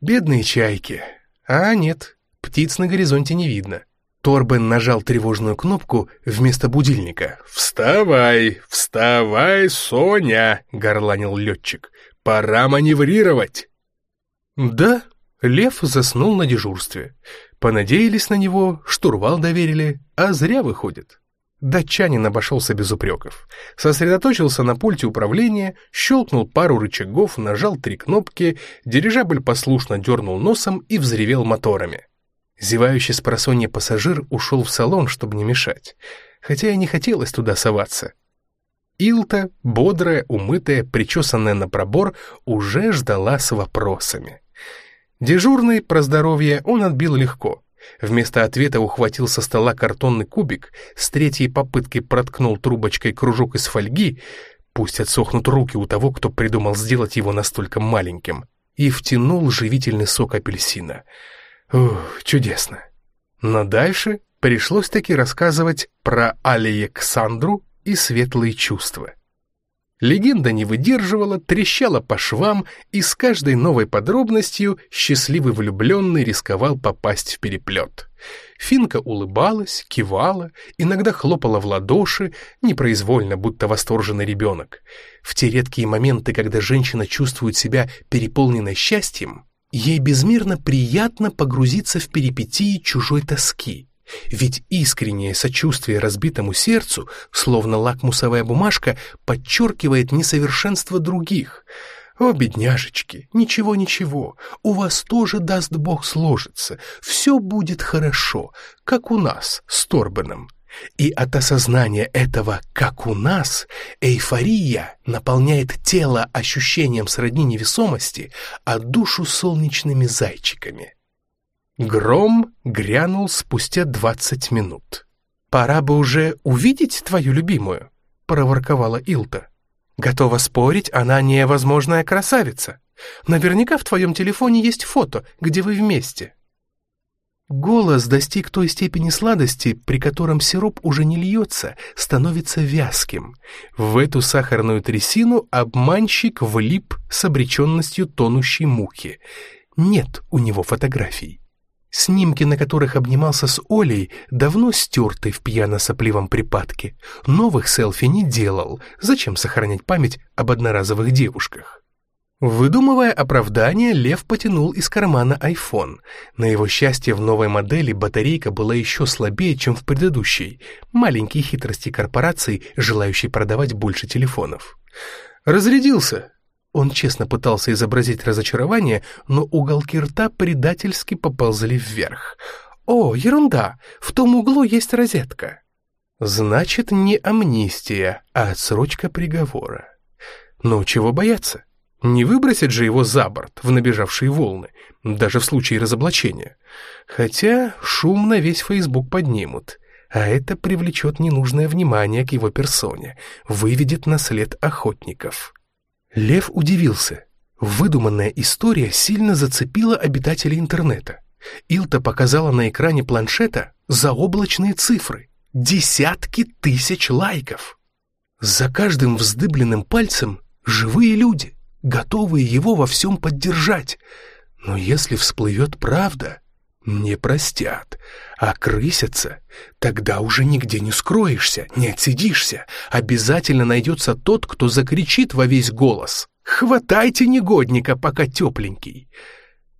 Бедные чайки. А нет, птиц на горизонте не видно. Торбен нажал тревожную кнопку вместо будильника. «Вставай, вставай, Соня!» — горланил летчик. «Пора маневрировать!» Да, Лев заснул на дежурстве. Понадеялись на него, штурвал доверили, а зря выходит. Датчанин обошелся без упреков. Сосредоточился на пульте управления, щелкнул пару рычагов, нажал три кнопки, дирижабль послушно дернул носом и взревел моторами. Зевающий с просонья пассажир ушел в салон, чтобы не мешать, хотя и не хотелось туда соваться. Илта, бодрая, умытая, причесанная на пробор, уже ждала с вопросами. Дежурный про здоровье он отбил легко — Вместо ответа ухватил со стола картонный кубик, с третьей попыткой проткнул трубочкой кружок из фольги, пусть отсохнут руки у того, кто придумал сделать его настолько маленьким, и втянул живительный сок апельсина. Ух, чудесно. Но дальше пришлось таки рассказывать про Александру и светлые чувства. Легенда не выдерживала, трещала по швам, и с каждой новой подробностью счастливый влюбленный рисковал попасть в переплет. Финка улыбалась, кивала, иногда хлопала в ладоши, непроизвольно, будто восторженный ребенок. В те редкие моменты, когда женщина чувствует себя переполненной счастьем, ей безмерно приятно погрузиться в перипетии чужой тоски. Ведь искреннее сочувствие разбитому сердцу, словно лакмусовая бумажка, подчеркивает несовершенство других. О, бедняжечки, ничего-ничего, у вас тоже, даст Бог, сложится, все будет хорошо, как у нас с Торбеном. И от осознания этого «как у нас» эйфория наполняет тело ощущением сродни невесомости, а душу солнечными зайчиками. Гром грянул спустя двадцать минут. «Пора бы уже увидеть твою любимую», — проворковала Илта. «Готова спорить, она невозможная красавица. Наверняка в твоем телефоне есть фото, где вы вместе». Голос достиг той степени сладости, при котором сироп уже не льется, становится вязким. В эту сахарную трясину обманщик влип с обреченностью тонущей мухи. Нет у него фотографий. Снимки, на которых обнимался с Олей, давно стерты в пьяно-сопливом припадке. Новых селфи не делал. Зачем сохранять память об одноразовых девушках? Выдумывая оправдание, Лев потянул из кармана iPhone. На его счастье, в новой модели батарейка была еще слабее, чем в предыдущей. Маленькие хитрости корпораций, желающей продавать больше телефонов. «Разрядился», он честно пытался изобразить разочарование, но уголки рта предательски поползли вверх. «О, ерунда! В том углу есть розетка!» «Значит, не амнистия, а отсрочка приговора. Но чего бояться? Не выбросят же его за борт в набежавшие волны, даже в случае разоблачения. Хотя шум на весь Фейсбук поднимут, а это привлечет ненужное внимание к его персоне, выведет на след охотников». Лев удивился. Выдуманная история сильно зацепила обитателей интернета. Илта показала на экране планшета заоблачные цифры. Десятки тысяч лайков. За каждым вздыбленным пальцем живые люди, готовые его во всем поддержать. Но если всплывет правда, не простят, а крысятся, тогда уже нигде не скроешься, не отсидишься. Обязательно найдется тот, кто закричит во весь голос. «Хватайте негодника, пока тепленький!»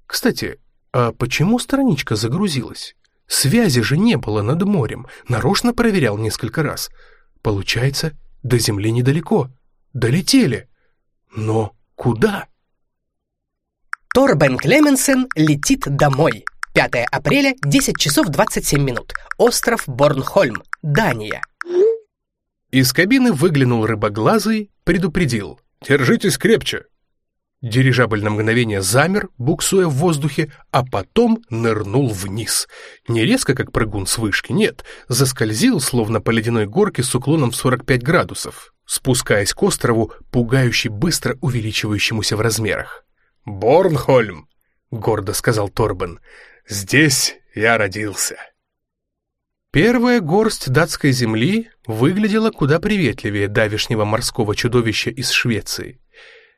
Кстати, а почему страничка загрузилась? Связи же не было над морем, нарочно проверял несколько раз. Получается, до земли недалеко. Долетели. Но куда? Торбен Клеменсен летит домой. 5 апреля, 10 часов 27 минут. Остров Борнхольм, Дания. Из кабины выглянул рыбоглазый, предупредил. «Держитесь крепче!» Дирижабль на мгновение замер, буксуя в воздухе, а потом нырнул вниз. Не резко, как прыгун с вышки, нет, заскользил, словно по ледяной горке с уклоном в 45 градусов, спускаясь к острову, пугающе быстро увеличивающемуся в размерах. «Борнхольм!» — гордо сказал Торбен. Здесь я родился. Первая горсть датской земли выглядела куда приветливее давешнего морского чудовища из Швеции.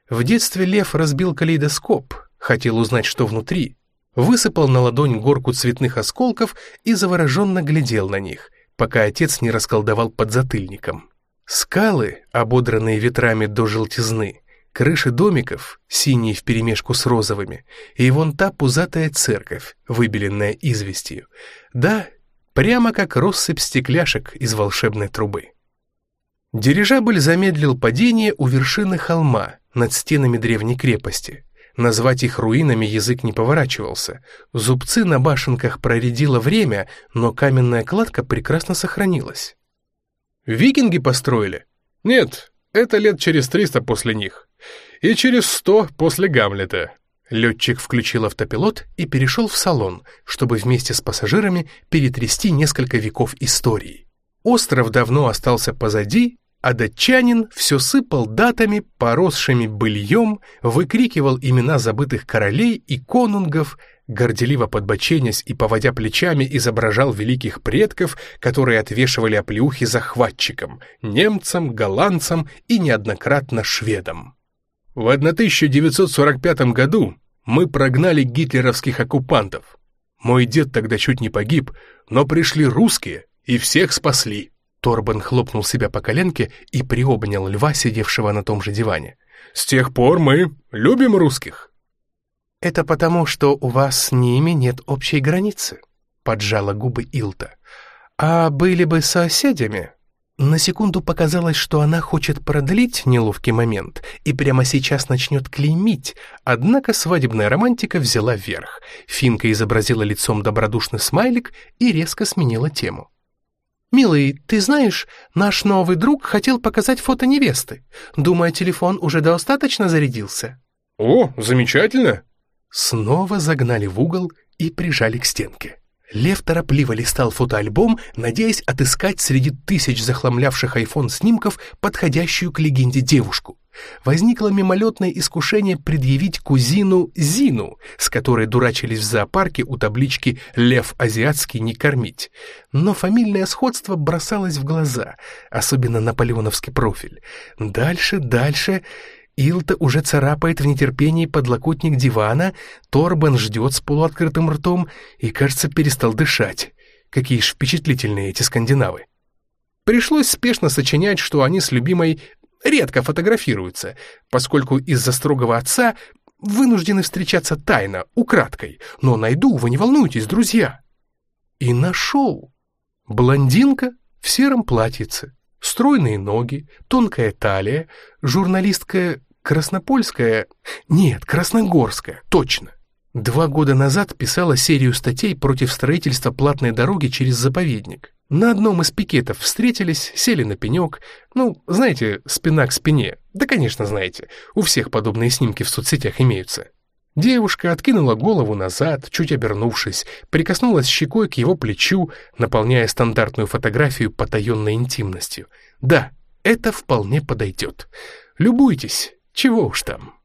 В детстве лев разбил калейдоскоп, хотел узнать, что внутри, высыпал на ладонь горку цветных осколков и завороженно глядел на них, пока отец не расколдовал подзатыльником. Скалы, ободранные ветрами до желтизны, крыши домиков, синие вперемешку с розовыми, и вон та пузатая церковь, выбеленная известью. Да, прямо как россыпь стекляшек из волшебной трубы. Дирижабль замедлил падение у вершины холма над стенами древней крепости. Назвать их руинами язык не поворачивался. Зубцы на башенках проредило время, но каменная кладка прекрасно сохранилась. Викинги построили? Нет, это лет через триста после них. И через сто после Гамлета. Летчик включил автопилот и перешел в салон, чтобы вместе с пассажирами перетрясти несколько веков истории. Остров давно остался позади, а датчанин все сыпал датами, поросшими быльем, выкрикивал имена забытых королей и конунгов, горделиво подбоченясь и поводя плечами изображал великих предков, которые отвешивали оплеухи захватчикам, немцам, голландцам и неоднократно шведам. В 1945 году мы прогнали гитлеровских оккупантов. Мой дед тогда чуть не погиб, но пришли русские и всех спасли. Торбан хлопнул себя по коленке и приобнял льва, сидевшего на том же диване. «С тех пор мы любим русских». «Это потому, что у вас с ними нет общей границы», — поджала губы Илта. «А были бы соседями, на секунду показалось, что она хочет продлить неловкий момент и прямо сейчас начнет клеймить, однако свадебная романтика взяла верх. Финка изобразила лицом добродушный смайлик и резко сменила тему. «Милый, ты знаешь, наш новый друг хотел показать фото невесты. Думаю, телефон уже достаточно зарядился». «О, замечательно!» Снова загнали в угол и прижали к стенке. Лев торопливо листал фотоальбом, надеясь отыскать среди тысяч захламлявших айфон снимков подходящую к легенде девушку. Возникло мимолетное искушение предъявить кузину Зину, с которой дурачились в зоопарке у таблички «Лев азиатский не кормить». Но фамильное сходство бросалось в глаза, особенно наполеоновский профиль. Дальше, дальше... Илта уже царапает в нетерпении подлокотник дивана, Торбан ждет с полуоткрытым ртом и, кажется, перестал дышать. Какие ж впечатлительные эти скандинавы. Пришлось спешно сочинять, что они с любимой редко фотографируются, поскольку из-за строгого отца вынуждены встречаться тайно, украдкой. Но найду, вы не волнуйтесь, друзья. И нашел. Блондинка в сером платьице, стройные ноги, тонкая талия, журналистка Краснопольская... Нет, Красногорская, точно. Два года назад писала серию статей против строительства платной дороги через заповедник. На одном из пикетов встретились, сели на пенек. Ну, знаете, спина к спине. Да, конечно, знаете. У всех подобные снимки в соцсетях имеются. Девушка откинула голову назад, чуть обернувшись, прикоснулась щекой к его плечу, наполняя стандартную фотографию потаенной интимностью. Да, это вполне подойдет. Любуйтесь, чего уж там.